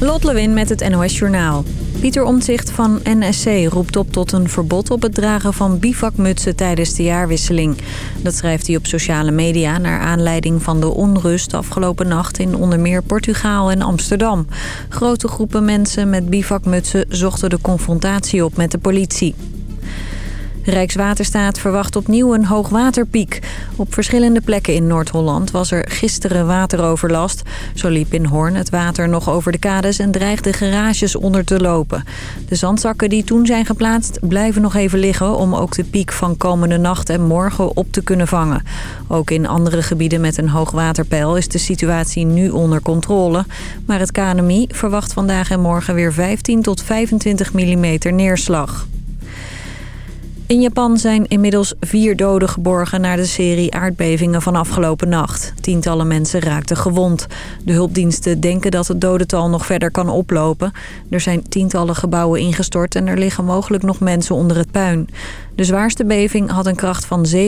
Lot Lewin met het NOS Journaal. Pieter Omtzigt van NSC roept op tot een verbod op het dragen van bivakmutsen tijdens de jaarwisseling. Dat schrijft hij op sociale media naar aanleiding van de onrust afgelopen nacht in onder meer Portugal en Amsterdam. Grote groepen mensen met bivakmutsen zochten de confrontatie op met de politie. Rijkswaterstaat verwacht opnieuw een hoogwaterpiek. Op verschillende plekken in Noord-Holland was er gisteren wateroverlast. Zo liep in Hoorn het water nog over de kades en dreigde garages onder te lopen. De zandzakken die toen zijn geplaatst blijven nog even liggen... om ook de piek van komende nacht en morgen op te kunnen vangen. Ook in andere gebieden met een hoogwaterpeil is de situatie nu onder controle. Maar het KNMI verwacht vandaag en morgen weer 15 tot 25 mm neerslag. In Japan zijn inmiddels vier doden geborgen na de serie aardbevingen van afgelopen nacht. Tientallen mensen raakten gewond. De hulpdiensten denken dat het dodental nog verder kan oplopen. Er zijn tientallen gebouwen ingestort en er liggen mogelijk nog mensen onder het puin. De zwaarste beving had een kracht van 7,6.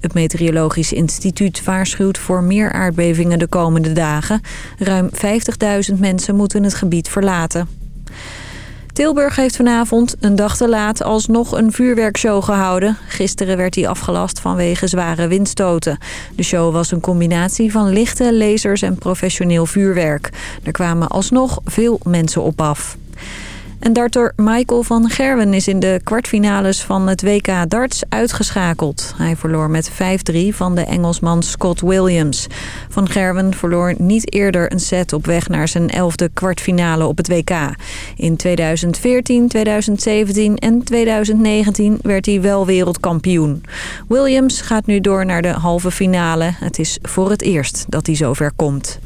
Het Meteorologisch Instituut waarschuwt voor meer aardbevingen de komende dagen. Ruim 50.000 mensen moeten het gebied verlaten. Tilburg heeft vanavond, een dag te laat, alsnog een vuurwerkshow gehouden. Gisteren werd die afgelast vanwege zware windstoten. De show was een combinatie van lichte, lasers en professioneel vuurwerk. Er kwamen alsnog veel mensen op af. En darter Michael van Gerwen is in de kwartfinales van het WK darts uitgeschakeld. Hij verloor met 5-3 van de Engelsman Scott Williams. Van Gerwen verloor niet eerder een set op weg naar zijn elfde kwartfinale op het WK. In 2014, 2017 en 2019 werd hij wel wereldkampioen. Williams gaat nu door naar de halve finale. Het is voor het eerst dat hij zover komt.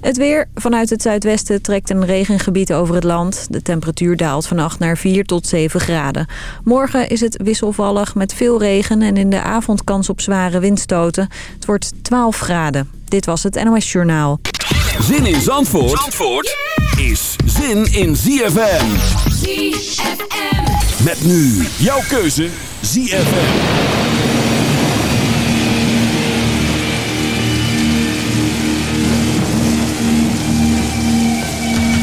Het weer. Vanuit het zuidwesten trekt een regengebied over het land. De temperatuur daalt vannacht naar 4 tot 7 graden. Morgen is het wisselvallig met veel regen en in de avond kans op zware windstoten. Het wordt 12 graden. Dit was het NOS Journaal. Zin in Zandvoort, Zandvoort is zin in ZFM. ZFM. Met nu jouw keuze ZFM.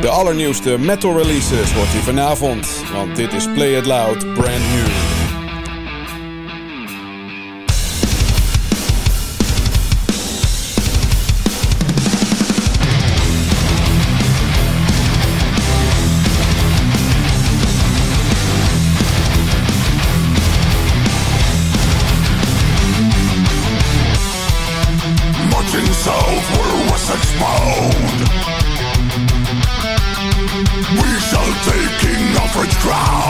De allernieuwste metal releases hoort u vanavond, want dit is Play It Loud Brand New. We shall take King ground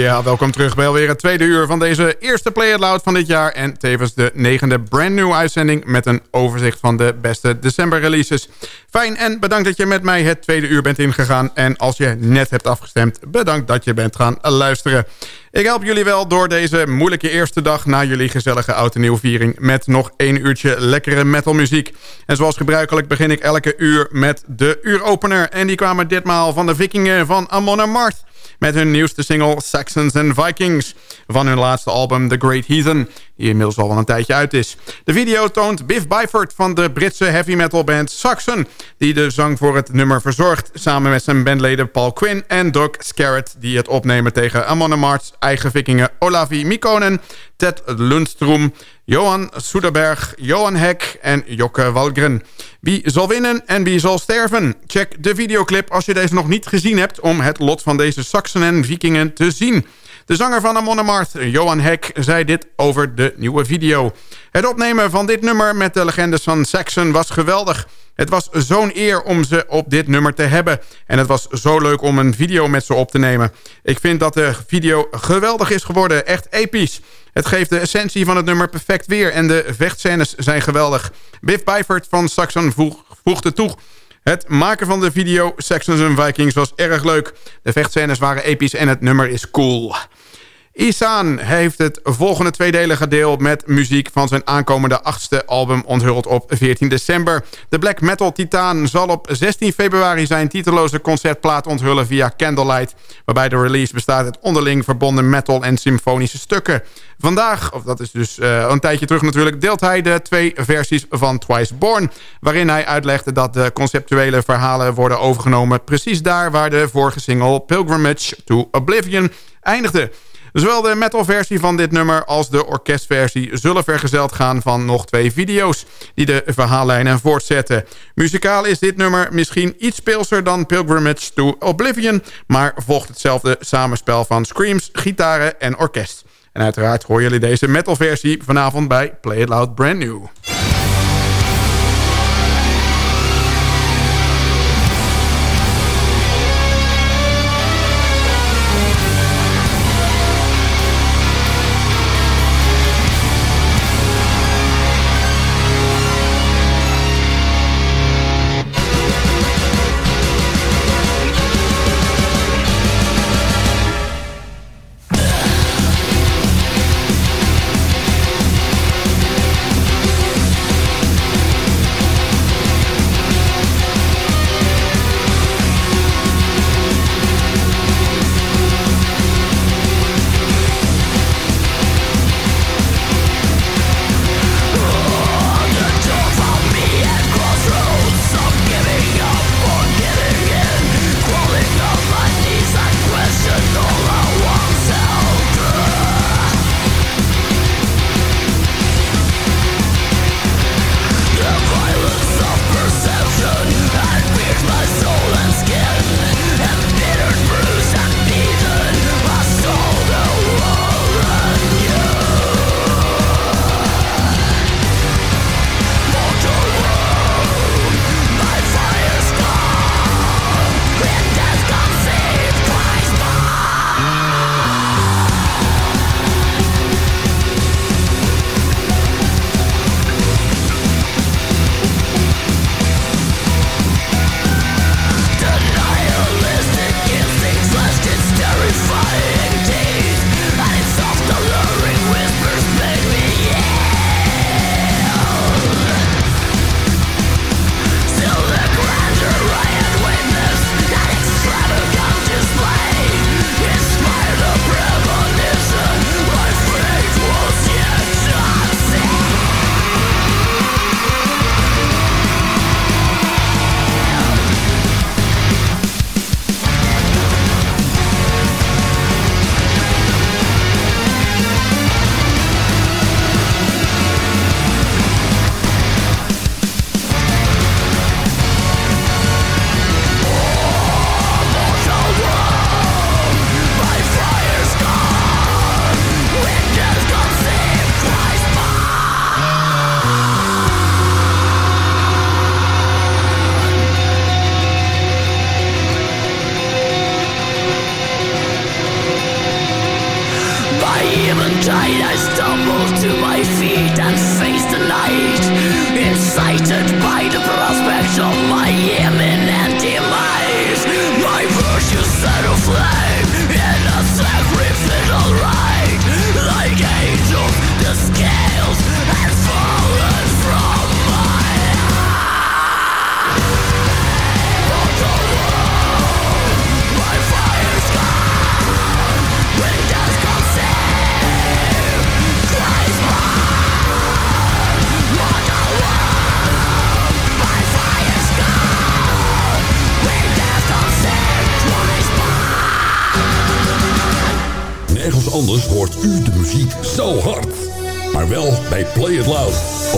Ja, welkom terug bij alweer het tweede uur van deze eerste Play It Loud van dit jaar... en tevens de negende brand new uitzending met een overzicht van de beste december releases. Fijn en bedankt dat je met mij het tweede uur bent ingegaan. En als je net hebt afgestemd, bedankt dat je bent gaan luisteren. Ik help jullie wel door deze moeilijke eerste dag... na jullie gezellige oud en nieuwviering... met nog één uurtje lekkere metalmuziek. En zoals gebruikelijk begin ik elke uur met de uuropener. En die kwamen ditmaal van de vikingen van Amon Amarth met hun nieuwste single Saxons and Vikings van hun laatste album The Great Heathen, die inmiddels al wel een tijdje uit is. De video toont Biff Byford van de Britse heavy metal band Saxon, die de zang voor het nummer verzorgt, samen met zijn bandleden Paul Quinn en Doug Scarrett, die het opnemen tegen Amon Amarth's eigen vikingen Olavi Mikonen, Ted Lundstrom, Johan Soederberg, Johan Hek en Jokke Walgren. Wie zal winnen en wie zal sterven? Check de videoclip als je deze nog niet gezien hebt... om het lot van deze Saxen en Vikingen te zien. De zanger van Amon Johan Hek, zei dit over de nieuwe video. Het opnemen van dit nummer met de legendes van Saxon was geweldig. Het was zo'n eer om ze op dit nummer te hebben. En het was zo leuk om een video met ze op te nemen. Ik vind dat de video geweldig is geworden. Echt episch. Het geeft de essentie van het nummer perfect weer. En de vechtscènes zijn geweldig. Biff Byford van Saxon voeg, voegde toe... Het maken van de video Saxons Vikings was erg leuk. De vechtscènes waren episch en het nummer is cool. Isaan heeft het volgende tweedelige deel met muziek van zijn aankomende achtste album onthuld op 14 december. De black metal titaan zal op 16 februari zijn titeloze concertplaat onthullen via Candlelight, waarbij de release bestaat uit onderling verbonden metal en symfonische stukken. Vandaag, of dat is dus uh, een tijdje terug natuurlijk, deelt hij de twee versies van Twice Born, waarin hij uitlegde dat de conceptuele verhalen worden overgenomen precies daar waar de vorige single Pilgrimage to Oblivion eindigde. Zowel de metalversie van dit nummer als de orkestversie zullen vergezeld gaan van nog twee video's die de verhaallijnen voortzetten. Muzikaal is dit nummer misschien iets speelser dan Pilgrimage to Oblivion, maar volgt hetzelfde samenspel van screams, gitaren en orkest. En uiteraard horen jullie deze metalversie vanavond bij Play It Loud Brand New.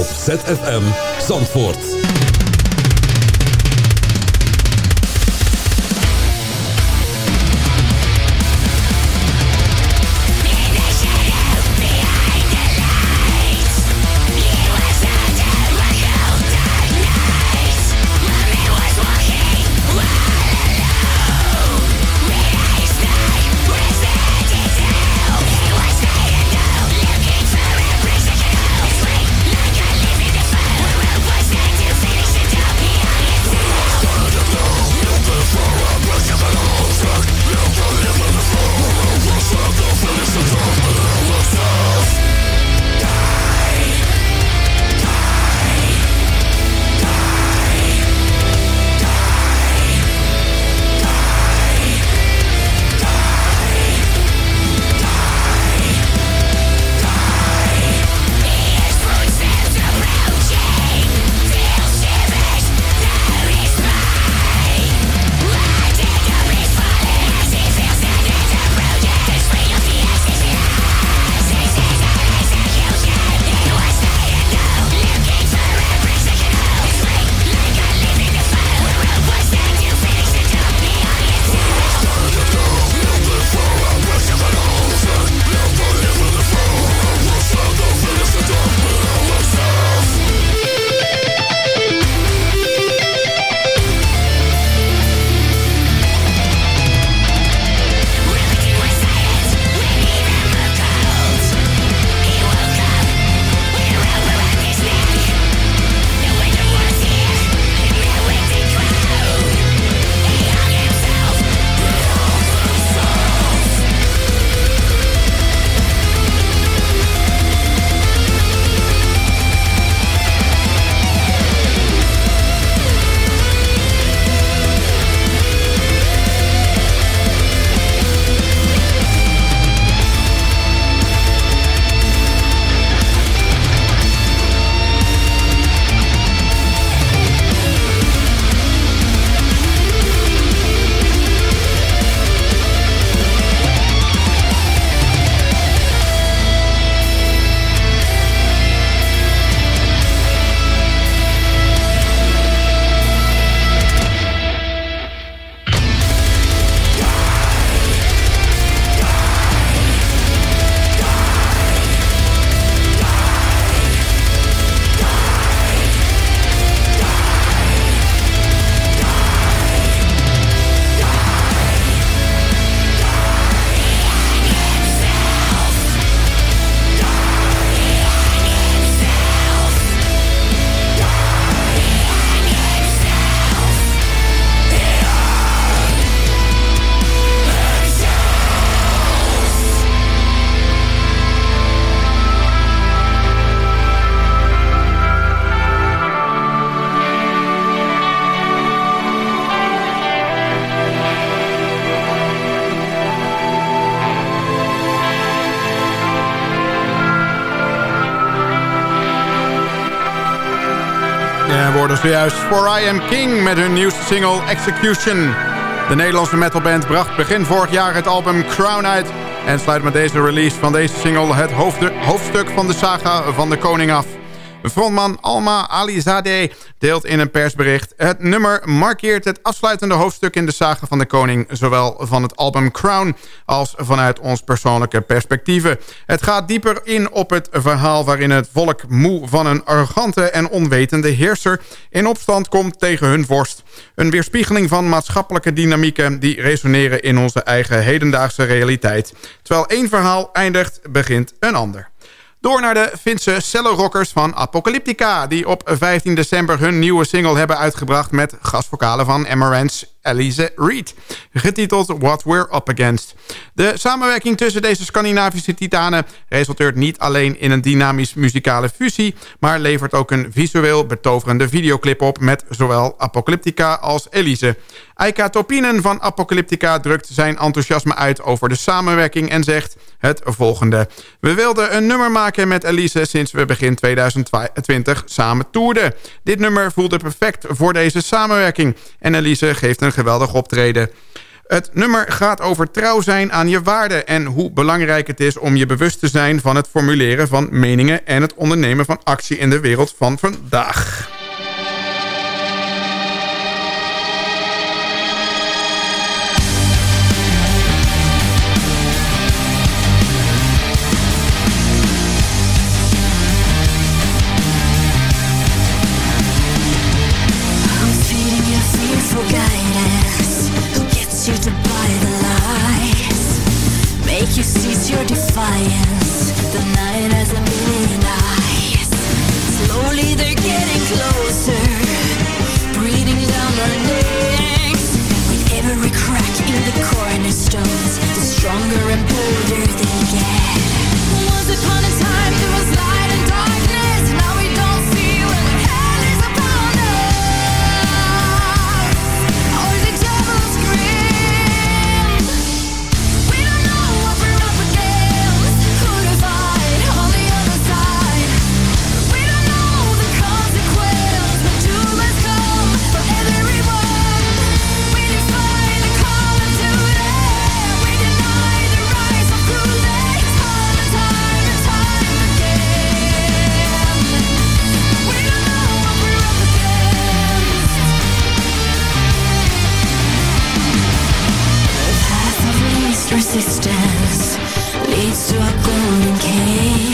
ZFM Zandvoort. Zojuist For I Am King met hun nieuwste single Execution. De Nederlandse metalband bracht begin vorig jaar het album Crown uit... en sluit met deze release van deze single het hoofdstuk van de saga van de koning af. Frontman Alma Alizadeh deelt in een persbericht... het nummer markeert het afsluitende hoofdstuk in de saga van de koning... zowel van het album Crown als vanuit ons persoonlijke perspectieven. Het gaat dieper in op het verhaal waarin het volk moe van een arrogante en onwetende heerser... in opstand komt tegen hun vorst. Een weerspiegeling van maatschappelijke dynamieken... die resoneren in onze eigen hedendaagse realiteit. Terwijl één verhaal eindigt, begint een ander. Door naar de Finse cello-rockers van Apocalyptica... die op 15 december hun nieuwe single hebben uitgebracht... met gastvokalen van Amaranth Elise Reed, getiteld What We're Up Against. De samenwerking tussen deze Scandinavische titanen resulteert niet alleen in een dynamisch muzikale fusie, maar levert ook een visueel betoverende videoclip op met zowel Apocalyptica als Elise. Eika Topinen van Apocalyptica drukt zijn enthousiasme uit over de samenwerking en zegt het volgende. We wilden een nummer maken met Elise sinds we begin 2020 samen toerden. Dit nummer voelde perfect voor deze samenwerking en Elise geeft een geweldig optreden. Het nummer gaat over trouw zijn aan je waarden... en hoe belangrijk het is om je bewust te zijn van het formuleren van meningen... en het ondernemen van actie in de wereld van vandaag. resistance leads to a golden cage.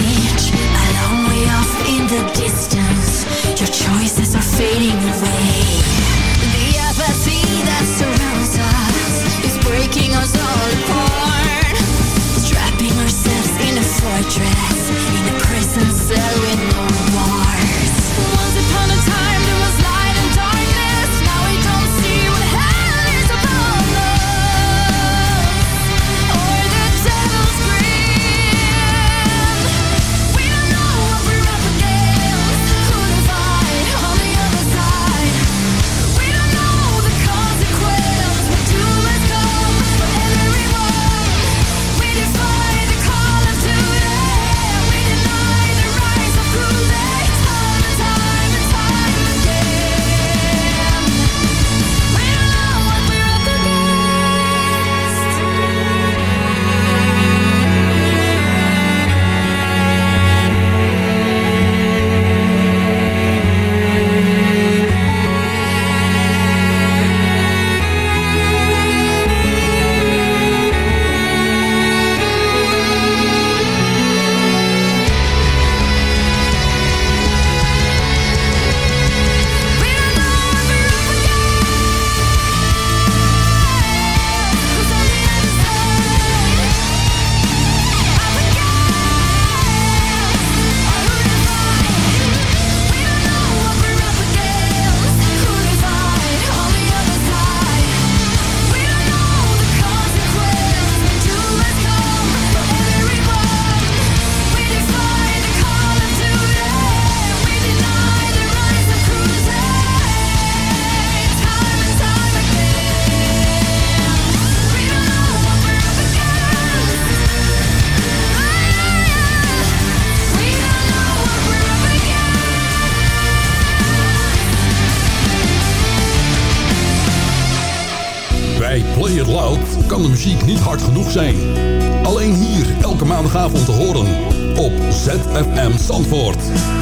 ZFM Zandvoort.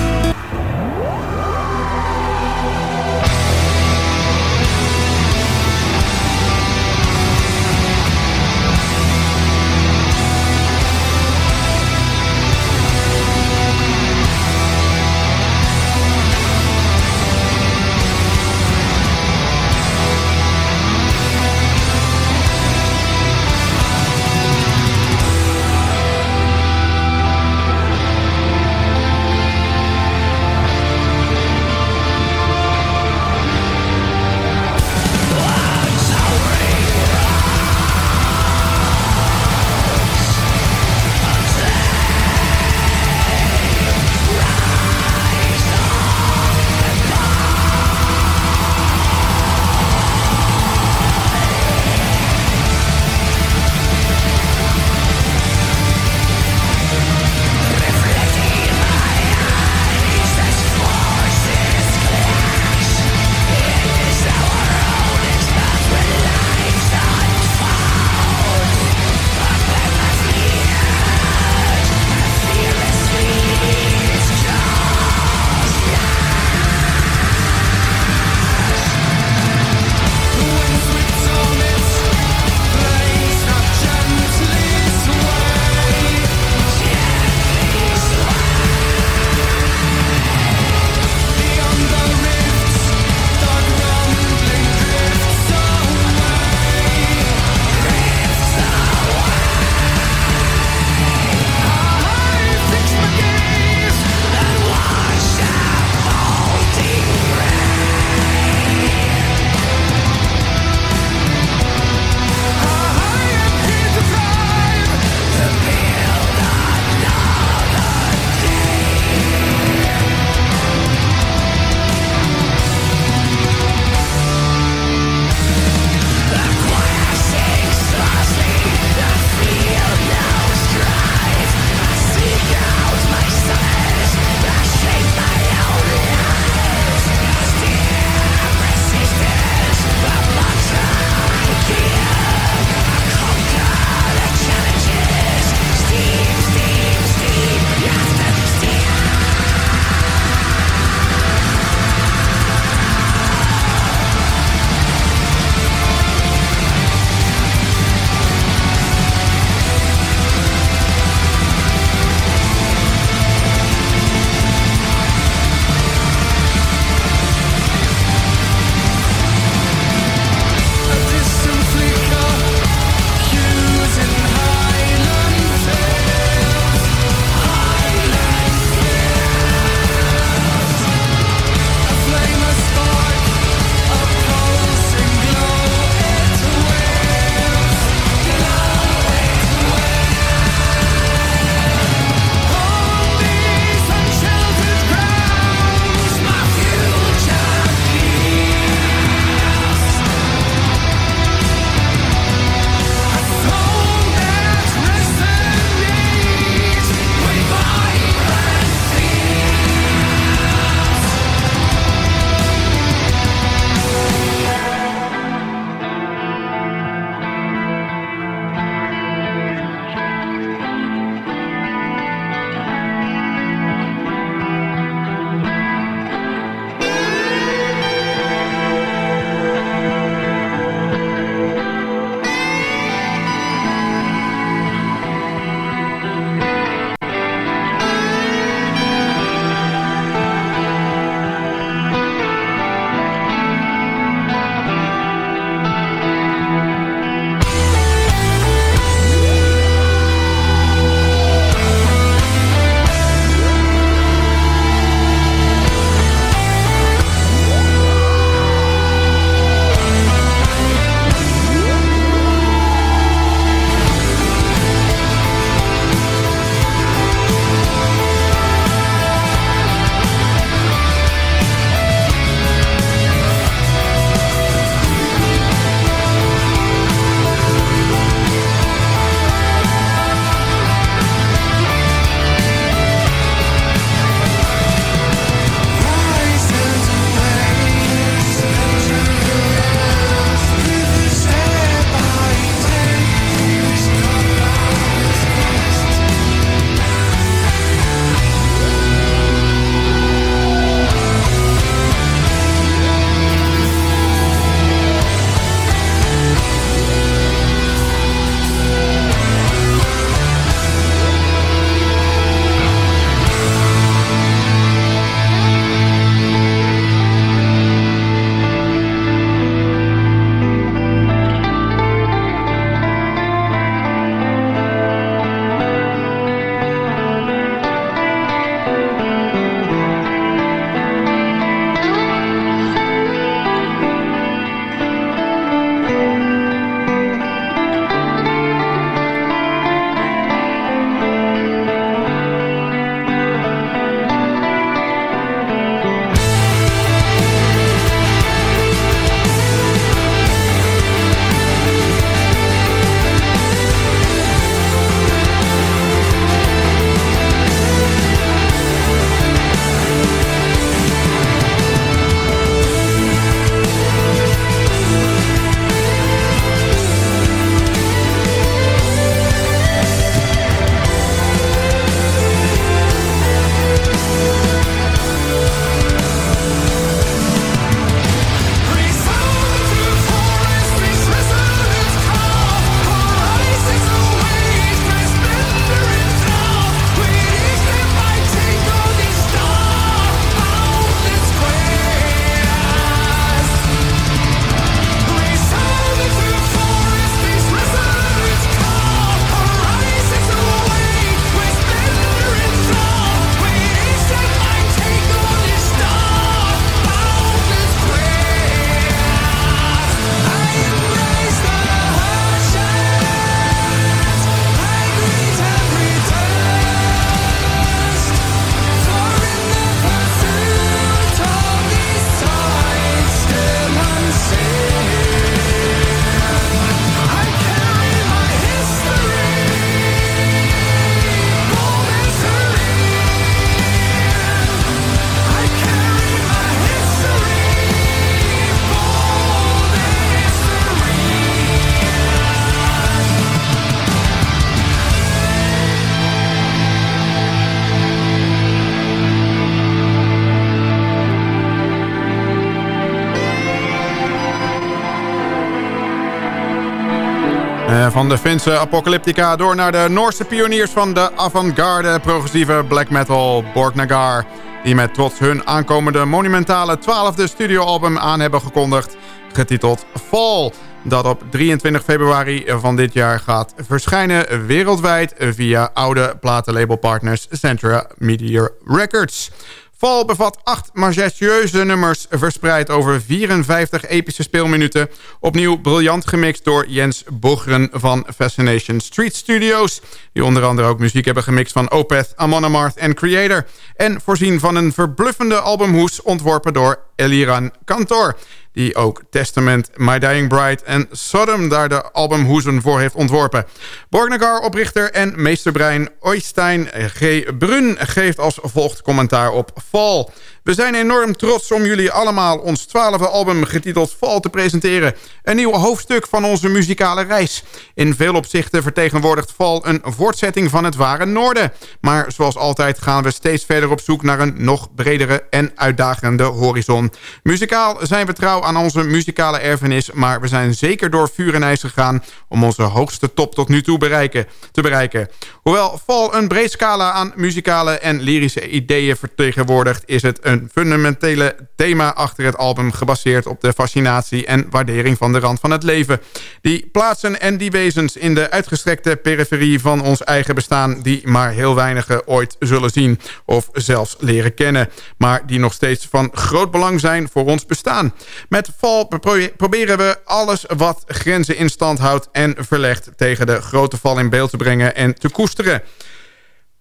Van de Finse Apocalyptica door naar de Noorse pioniers van de avant-garde progressieve black metal Borgnagar. Die met trots hun aankomende monumentale twaalfde studioalbum aan hebben gekondigd. Getiteld Fall. Dat op 23 februari van dit jaar gaat verschijnen wereldwijd via oude platenlabelpartners Centra Media Records. Fall bevat acht majestueuze nummers verspreid over 54 epische speelminuten. Opnieuw briljant gemixt door Jens Bogren van Fascination Street Studios. Die onder andere ook muziek hebben gemixt van Opeth, Amon Amarth en Creator. En voorzien van een verbluffende albumhoes ontworpen door Eliran Kantor die ook Testament, My Dying Bride en Sodom daar de albumhoezen voor heeft ontworpen. Borgnagar, oprichter en meesterbrein Oystein G. Brun geeft als volgt commentaar op Fall. We zijn enorm trots om jullie allemaal ons twaalfde album getiteld Fall te presenteren. Een nieuw hoofdstuk van onze muzikale reis. In veel opzichten vertegenwoordigt Fall een voortzetting van het ware noorden. Maar zoals altijd gaan we steeds verder op zoek naar een nog bredere en uitdagende horizon. Muzikaal zijn we trouw aan onze muzikale erfenis... maar we zijn zeker door vuur en ijs gegaan... om onze hoogste top tot nu toe bereiken, te bereiken. Hoewel Fall een breed scala aan muzikale en lyrische ideeën vertegenwoordigt... is het een fundamentele thema achter het album... gebaseerd op de fascinatie en waardering van de rand van het leven. Die plaatsen en die wezens in de uitgestrekte periferie van ons eigen bestaan... die maar heel weinigen ooit zullen zien of zelfs leren kennen... maar die nog steeds van groot belang zijn voor ons bestaan. Met Val proberen we alles wat grenzen in stand houdt en verlegt... tegen de grote val in beeld te brengen en te koesteren.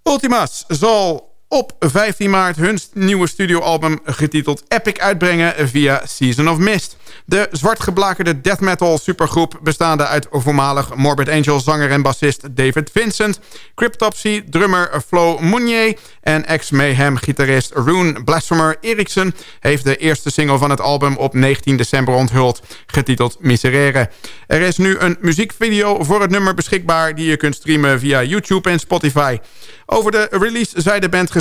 Ultimas zal op 15 maart hun nieuwe studioalbum getiteld Epic uitbrengen via Season of Mist. De zwartgeblakerde death metal supergroep bestaande uit voormalig Morbid Angel zanger en bassist David Vincent, Cryptopsy drummer Flo Mounier en ex-Mayhem gitarist Rune Blasphemer Eriksen heeft de eerste single van het album op 19 december onthuld, getiteld Miserere. Er is nu een muziekvideo voor het nummer beschikbaar die je kunt streamen via YouTube en Spotify. Over de release zei de band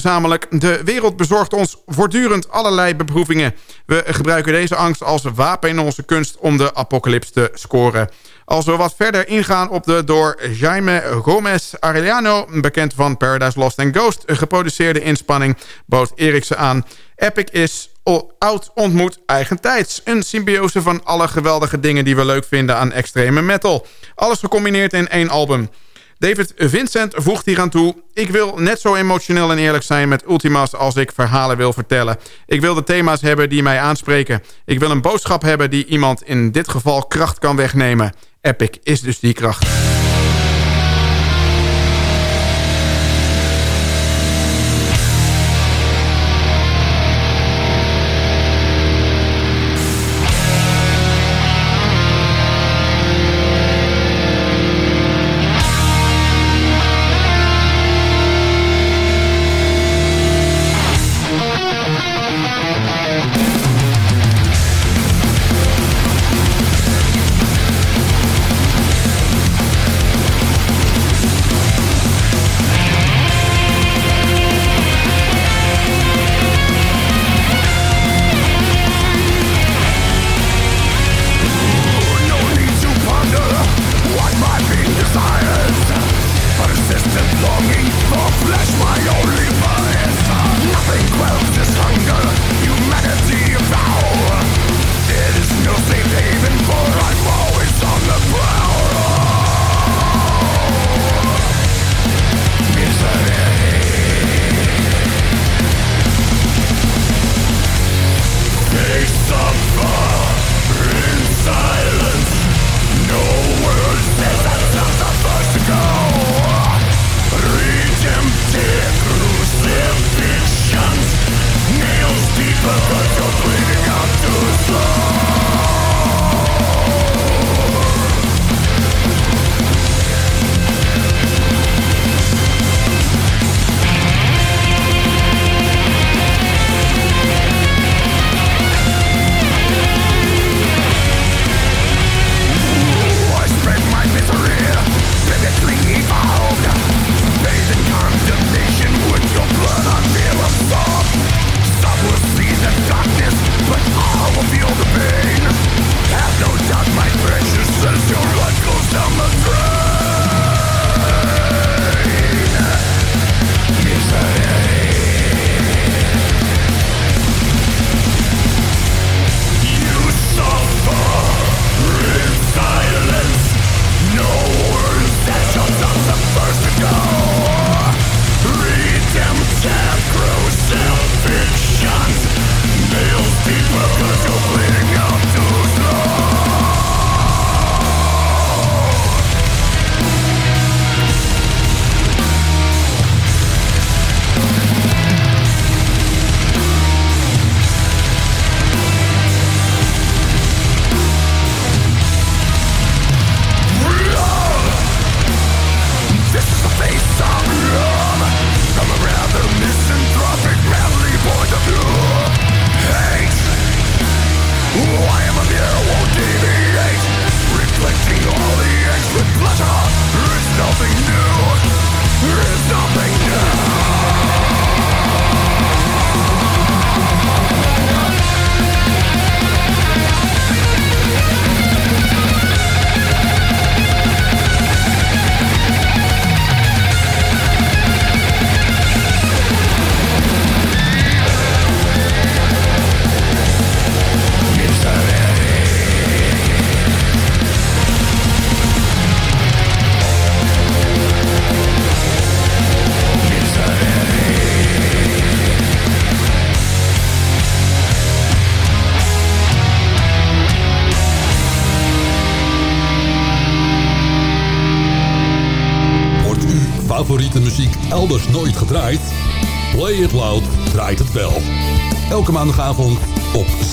de wereld bezorgt ons voortdurend allerlei beproevingen. We gebruiken deze angst als wapen in onze kunst om de apocalyps te scoren. Als we wat verder ingaan op de door Jaime Gomez Arellano... bekend van Paradise Lost and Ghost, geproduceerde inspanning... bood Eriksen aan... Epic is oud ontmoet eigentijds. Een symbiose van alle geweldige dingen die we leuk vinden aan extreme metal. Alles gecombineerd in één album. David Vincent voegt hier aan toe... Ik wil net zo emotioneel en eerlijk zijn met Ultimas als ik verhalen wil vertellen. Ik wil de thema's hebben die mij aanspreken. Ik wil een boodschap hebben die iemand in dit geval kracht kan wegnemen. Epic is dus die kracht.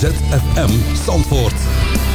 ZFM Zandvoort.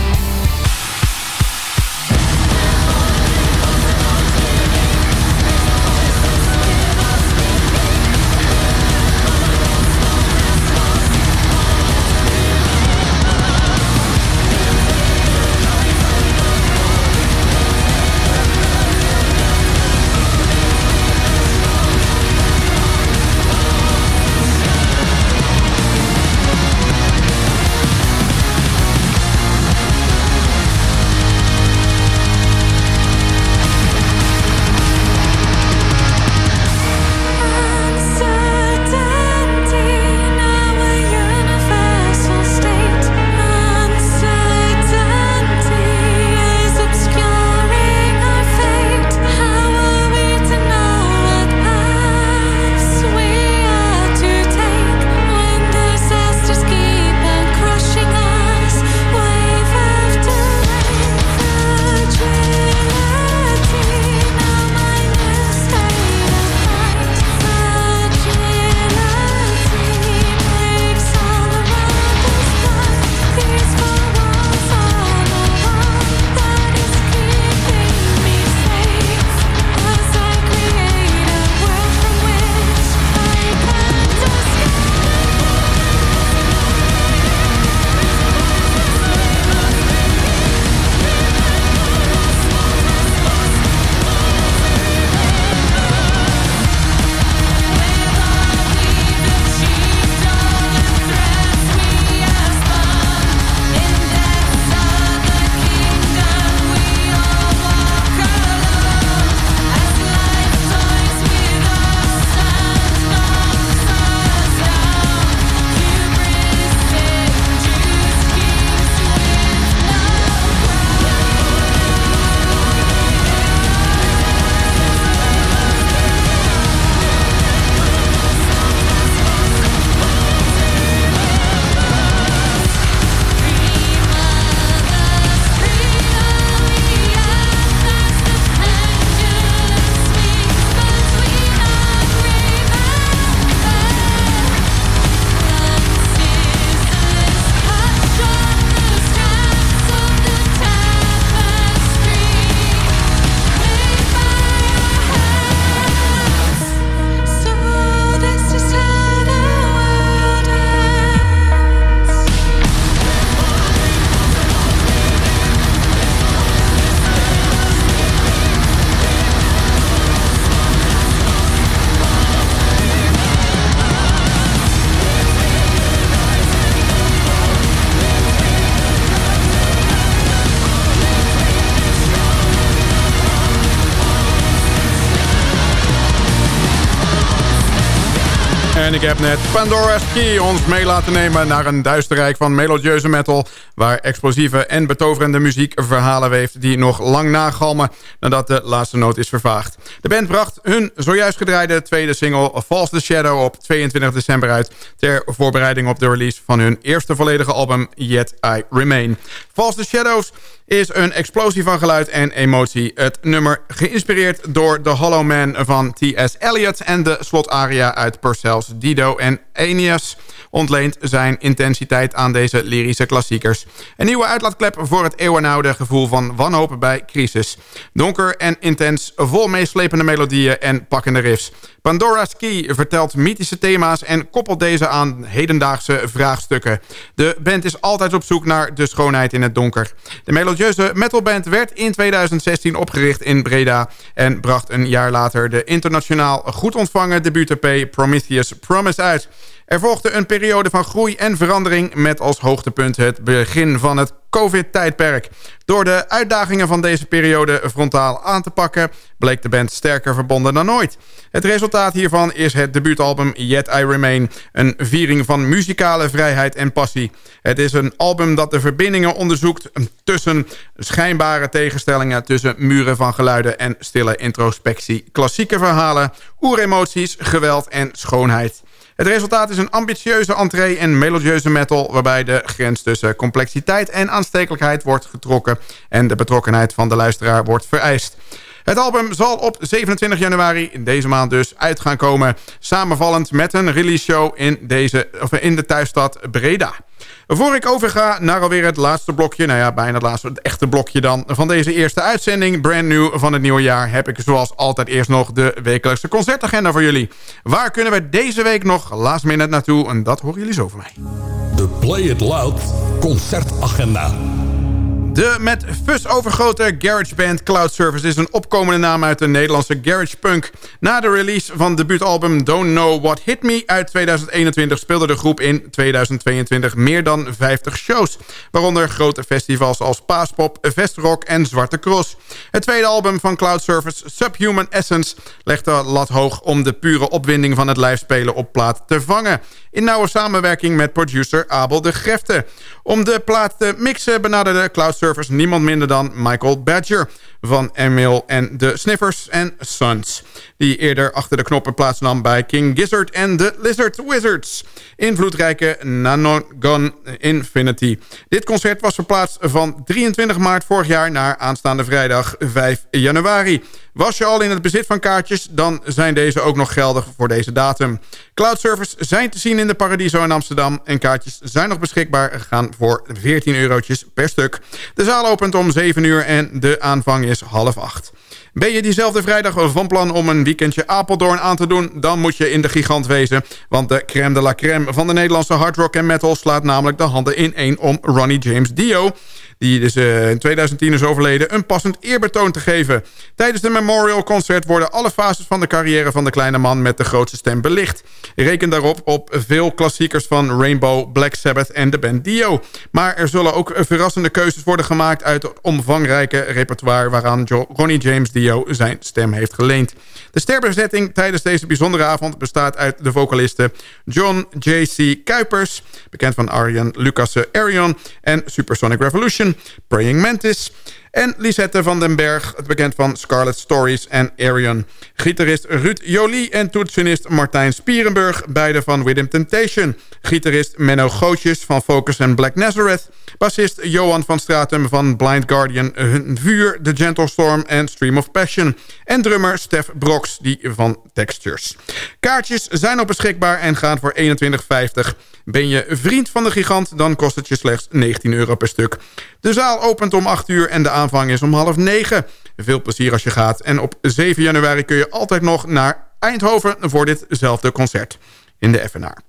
Ik heb net Pandora's Key ons mee laten nemen naar een duister rijk van melodieuze metal... waar explosieve en betoverende muziek verhalen weeft... die nog lang nagalmen nadat de laatste noot is vervaagd. De band bracht hun zojuist gedraaide tweede single False the Shadow op 22 december uit... ter voorbereiding op de release van hun eerste volledige album Yet I Remain. False the Shadows is een explosie van geluid en emotie. Het nummer geïnspireerd door The Hollow Man van T.S. Eliot... en de slotaria uit Purcell's Dido en Aeneas ontleent zijn intensiteit aan deze lyrische klassiekers. Een nieuwe uitlaatklep voor het eeuwenoude gevoel van wanhoop bij crisis. Donker en intens, vol meeslepende melodieën en pakkende riffs. Pandora's Key vertelt mythische thema's en koppelt deze aan hedendaagse vraagstukken. De band is altijd op zoek naar de schoonheid in het donker. De melodieuze metalband werd in 2016 opgericht in Breda... en bracht een jaar later de internationaal goed ontvangen debuut-EP Prometheus Promise uit... Er volgde een periode van groei en verandering... met als hoogtepunt het begin van het COVID-tijdperk. Door de uitdagingen van deze periode frontaal aan te pakken... bleek de band sterker verbonden dan ooit. Het resultaat hiervan is het debuutalbum Yet I Remain... een viering van muzikale vrijheid en passie. Het is een album dat de verbindingen onderzoekt... tussen schijnbare tegenstellingen... tussen muren van geluiden en stille introspectie... klassieke verhalen, oeremoties, geweld en schoonheid. Het resultaat is een ambitieuze entree en melodieuze metal... waarbij de grens tussen complexiteit en aanstekelijkheid wordt getrokken... en de betrokkenheid van de luisteraar wordt vereist. Het album zal op 27 januari, in deze maand dus, uit gaan komen. Samenvallend met een release show in, deze, of in de thuisstad Breda. Voor ik overga naar alweer het laatste blokje... nou ja, bijna het laatste, het echte blokje dan... van deze eerste uitzending, brand new van het nieuwe jaar... heb ik zoals altijd eerst nog de wekelijkse concertagenda voor jullie. Waar kunnen we deze week nog last minute naartoe? En dat horen jullie zo van mij. De Play It Loud concertagenda. De met fus overgrote garageband Cloud Service is een opkomende naam uit de Nederlandse garage punk. Na de release van debuutalbum Don't Know What Hit Me uit 2021 speelde de groep in 2022 meer dan 50 shows. Waaronder grote festivals als Paaspop, Vestrock en Zwarte Cross. Het tweede album van Cloud Service, Subhuman Essence, legt de lat hoog om de pure opwinding van het live spelen op plaat te vangen. In nauwe samenwerking met producer Abel de Grefte. Om de plaat te mixen benaderde Cloud Service niemand minder dan Michael Badger van Emil en de Sniffers en Sons. Die eerder achter de knoppen plaatsnam bij King Gizzard en de Lizard Wizards. Invloedrijke Nanogon Infinity. Dit concert was verplaatst van 23 maart vorig jaar naar aanstaande vrijdag 5 januari. Was je al in het bezit van kaartjes, dan zijn deze ook nog geldig voor deze datum. Cloud Service zijn te zien in de Paradiso in Amsterdam... en kaartjes zijn nog beschikbaar, gaan voor 14 eurotjes per stuk. De zaal opent om 7 uur en de aanvang is half 8. Ben je diezelfde vrijdag van plan om een weekendje Apeldoorn aan te doen... dan moet je in de gigant wezen. Want de crème de la crème van de Nederlandse hard rock en metal... slaat namelijk de handen in één om Ronnie James Dio die dus in 2010 is overleden, een passend eerbetoon te geven. Tijdens de Memorial Concert worden alle fases van de carrière van de kleine man met de grootste stem belicht. Reken daarop op veel klassiekers van Rainbow, Black Sabbath en de band Dio. Maar er zullen ook verrassende keuzes worden gemaakt uit het omvangrijke repertoire waaraan Ronnie James Dio zijn stem heeft geleend. De sterbezetting tijdens deze bijzondere avond bestaat uit de vocalisten John J.C. Kuipers, bekend van Arjen Lucas Arion en Supersonic Revolution, Praying Mantis... En Lisette van den Berg, het bekend van Scarlet Stories en Arion. Gitarist Ruud Jolie en toetsenist Martijn Spierenburg, beide van Within Temptation. Gitarist Menno Gootjes van Focus en Black Nazareth. Bassist Johan van Stratum van Blind Guardian, Hun Vuur, The Gentle Storm en Stream of Passion. En drummer Stef Brox, die van Textures. Kaartjes zijn nog beschikbaar en gaan voor 21,50. Ben je vriend van de gigant, dan kost het je slechts 19 euro per stuk. De zaal opent om 8 uur en de aanvang is om half 9. Veel plezier als je gaat. En op 7 januari kun je altijd nog naar Eindhoven voor ditzelfde concert in de FNR.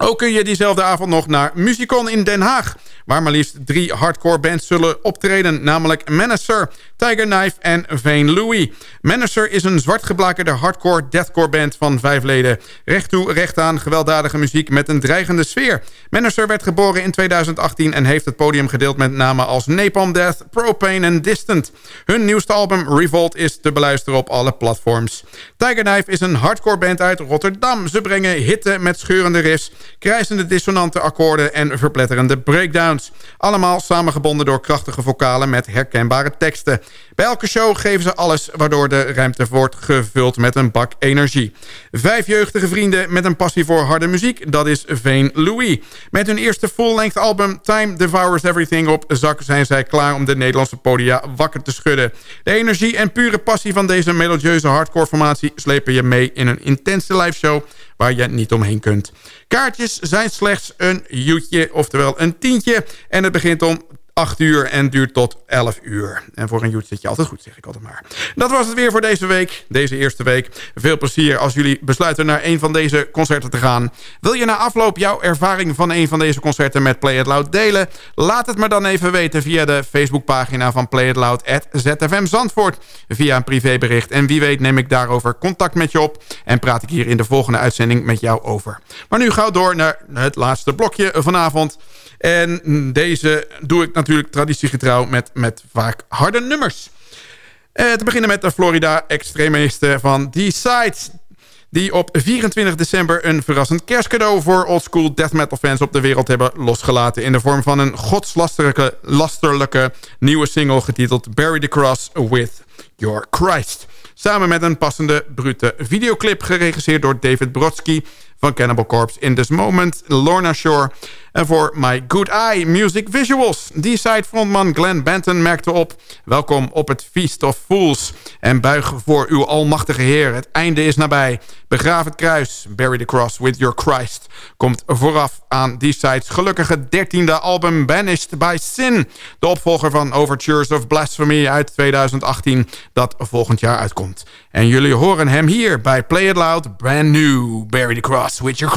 Ook kun je diezelfde avond nog naar Musicon in Den Haag... waar maar liefst drie hardcore bands zullen optreden... namelijk Menacer, Tiger Knife en Vane Louis. Menacer is een zwartgeblakerde hardcore deathcore band van vijf leden. Recht toe, recht aan, gewelddadige muziek met een dreigende sfeer. Menacer werd geboren in 2018 en heeft het podium gedeeld met namen als Napalm Death, Propane en Distant. Hun nieuwste album Revolt is te beluisteren op alle platforms. Tiger Knife is een hardcore band uit Rotterdam. Ze brengen hitte met scheurende riffs krijzende dissonante akkoorden en verpletterende breakdowns. Allemaal samengebonden door krachtige vocalen met herkenbare teksten. Bij elke show geven ze alles waardoor de ruimte wordt gevuld met een bak energie. Vijf jeugdige vrienden met een passie voor harde muziek, dat is Veen Louis. Met hun eerste full-length album Time Devours Everything op zak zijn zij klaar om de Nederlandse podia wakker te schudden. De energie en pure passie van deze melodieuze hardcore formatie slepen je mee in een intense liveshow waar je niet omheen kunt. Kaartjes zijn slechts een joetje, oftewel een tientje. En het begint om 8 uur en duurt tot 11 uur. En voor een joet zit je altijd goed, zeg ik altijd maar. Dat was het weer voor deze week, deze eerste week. Veel plezier als jullie besluiten naar een van deze concerten te gaan. Wil je na afloop jouw ervaring van een van deze concerten met Play It Loud delen? Laat het me dan even weten via de Facebookpagina van Play It Loud ZFM Zandvoort. Via een privébericht. En wie weet neem ik daarover contact met je op. En praat ik hier in de volgende uitzending met jou over. Maar nu gauw door naar het laatste blokje vanavond. En deze doe ik natuurlijk traditiegetrouw met, met vaak harde nummers. Eh, te beginnen met de Florida-extremisten van D-Side... die op 24 december een verrassend kerstcadeau... voor oldschool death metal fans op de wereld hebben losgelaten... in de vorm van een godslasterlijke lasterlijke nieuwe single... getiteld Bury the Cross with Your Christ. Samen met een passende brute videoclip geregisseerd door David Brodsky van Cannibal Corpse in This Moment, Lorna Shore. En voor My Good Eye Music Visuals. Die side frontman Glenn Benton merkte op... Welkom op het Feast of Fools. En buig voor uw almachtige Heer. Het einde is nabij. Begraaf het kruis. Bury the cross with your Christ. Komt vooraf aan die side's gelukkige dertiende album Banished by Sin. De opvolger van Overtures of Blasphemy uit 2018. Dat volgend jaar uitkomt. En jullie horen hem hier bij Play It Loud. Brand new. Bury the cross with your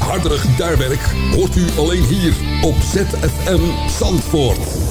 Christ. ZFM Zandvoort.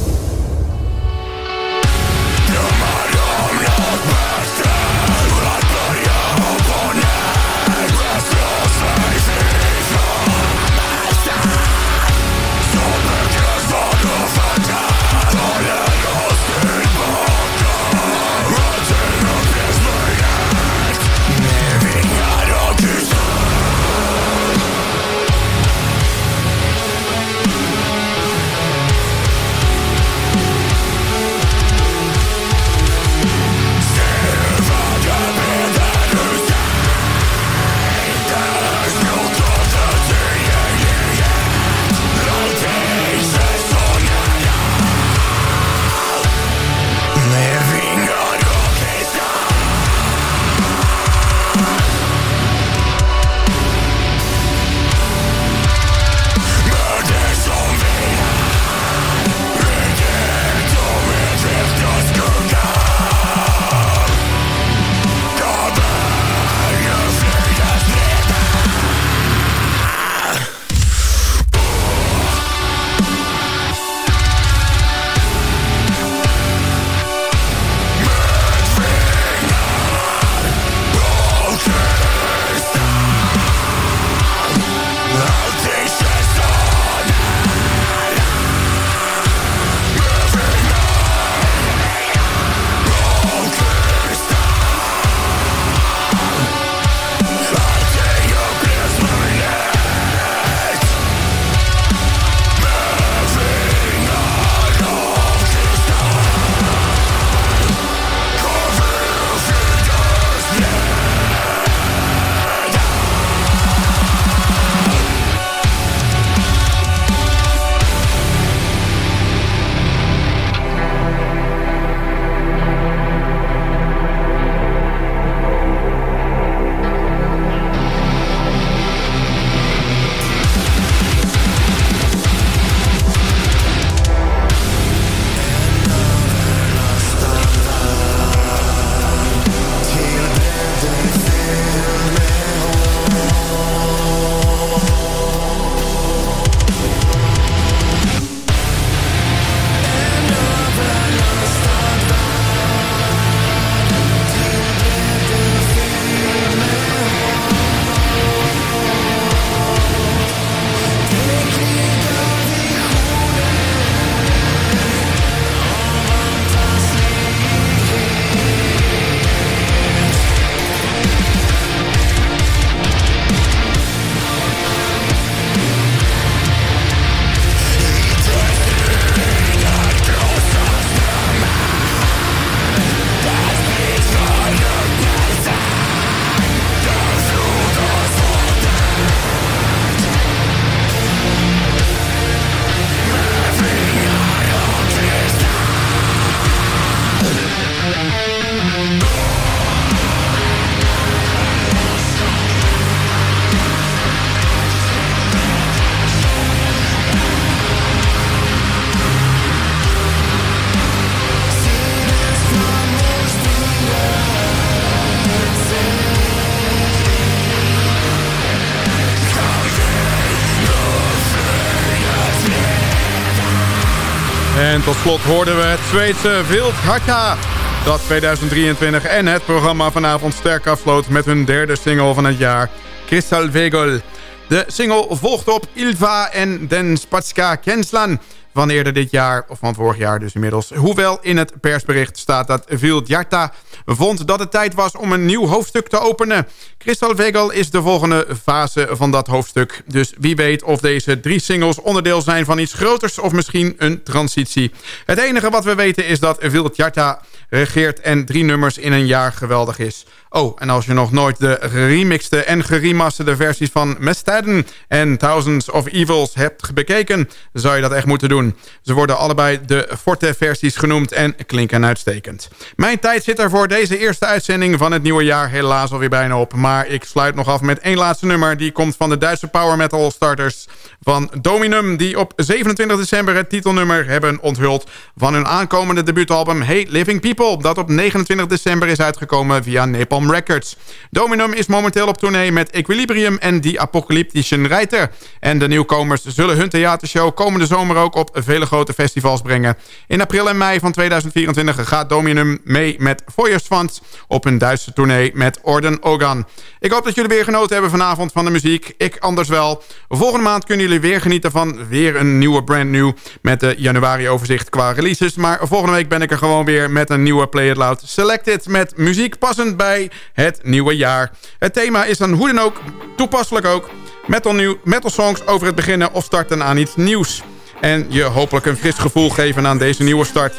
En tot slot hoorden we het Zweedse Wild Harta. Dat 2023 en het programma vanavond sterk afsloot met hun derde single van het jaar. Crystal Vegel. De single volgt op Ilva en Den Spatska Kenslan van eerder dit jaar, of van vorig jaar dus inmiddels. Hoewel in het persbericht staat dat Vildjarta vond dat het tijd was om een nieuw hoofdstuk te openen. Crystal Vegel is de volgende fase van dat hoofdstuk. Dus wie weet of deze drie singles onderdeel zijn van iets groters of misschien een transitie. Het enige wat we weten is dat Vildjarta regeert en drie nummers in een jaar geweldig is. Oh, en als je nog nooit de geremixte en geremasterde versies van Mestaden en Thousands of Evils hebt bekeken, zou je dat echt moeten doen. Ze worden allebei de Forte-versies genoemd en klinken uitstekend. Mijn tijd zit er voor deze eerste uitzending van het nieuwe jaar helaas alweer bijna op. Maar ik sluit nog af met één laatste nummer. Die komt van de Duitse power metal starters van Dominum... die op 27 december het titelnummer hebben onthuld... van hun aankomende debuutalbum Hey Living People... dat op 29 december is uitgekomen via Napalm Records. Dominum is momenteel op tournee met Equilibrium en die apocalyptische Reiter. En de nieuwkomers zullen hun theatershow komende zomer ook op vele grote festivals brengen. In april en mei van 2024 gaat Dominum mee met Feuersfans op een Duitse tournee met Orden Ogan. Ik hoop dat jullie weer genoten hebben vanavond van de muziek. Ik anders wel. Volgende maand kunnen jullie weer genieten van weer een nieuwe brand new met de januari overzicht qua releases. Maar volgende week ben ik er gewoon weer met een nieuwe Play It Loud Selected met muziek passend bij het nieuwe jaar. Het thema is dan hoe dan ook, toepasselijk ook, metal, nieuw, metal songs over het beginnen of starten aan iets nieuws en je hopelijk een fris gevoel geven aan deze nieuwe start.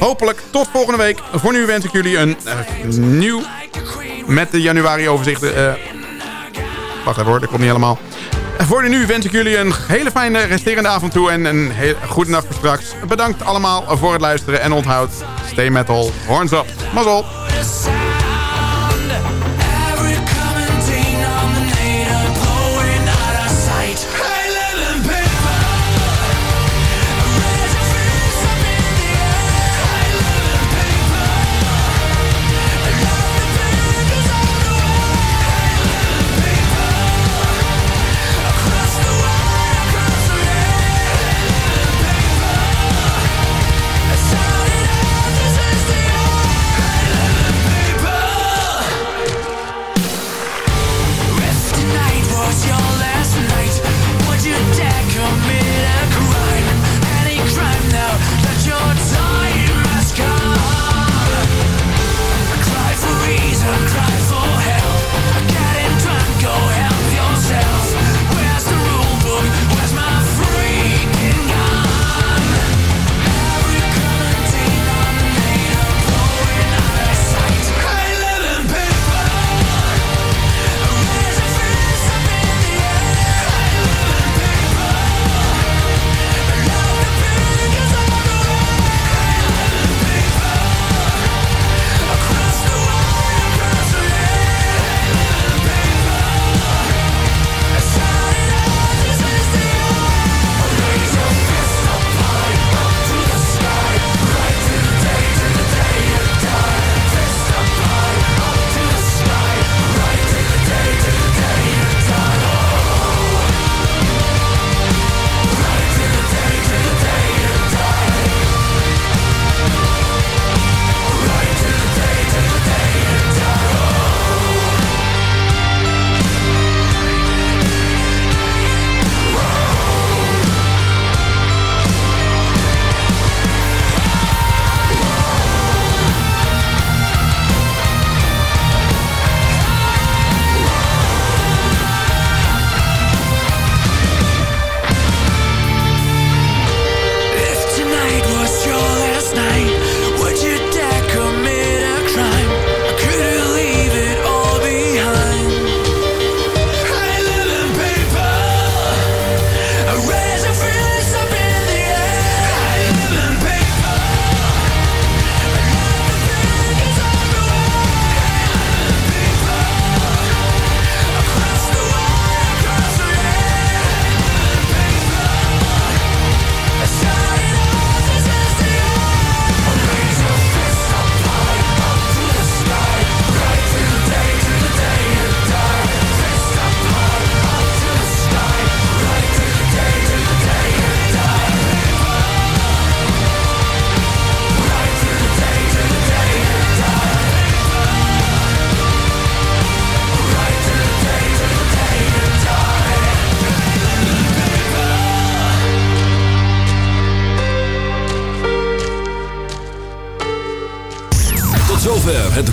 Hopelijk tot volgende week. Voor nu wens ik jullie een uh, nieuw met de januari overzichten. Uh, wacht even hoor, dat komt niet helemaal. Voor nu wens ik jullie een hele fijne resterende avond toe en een hele goede nacht voor straks. Bedankt allemaal voor het luisteren en onthoud, stay metal, horns up. Mazzel!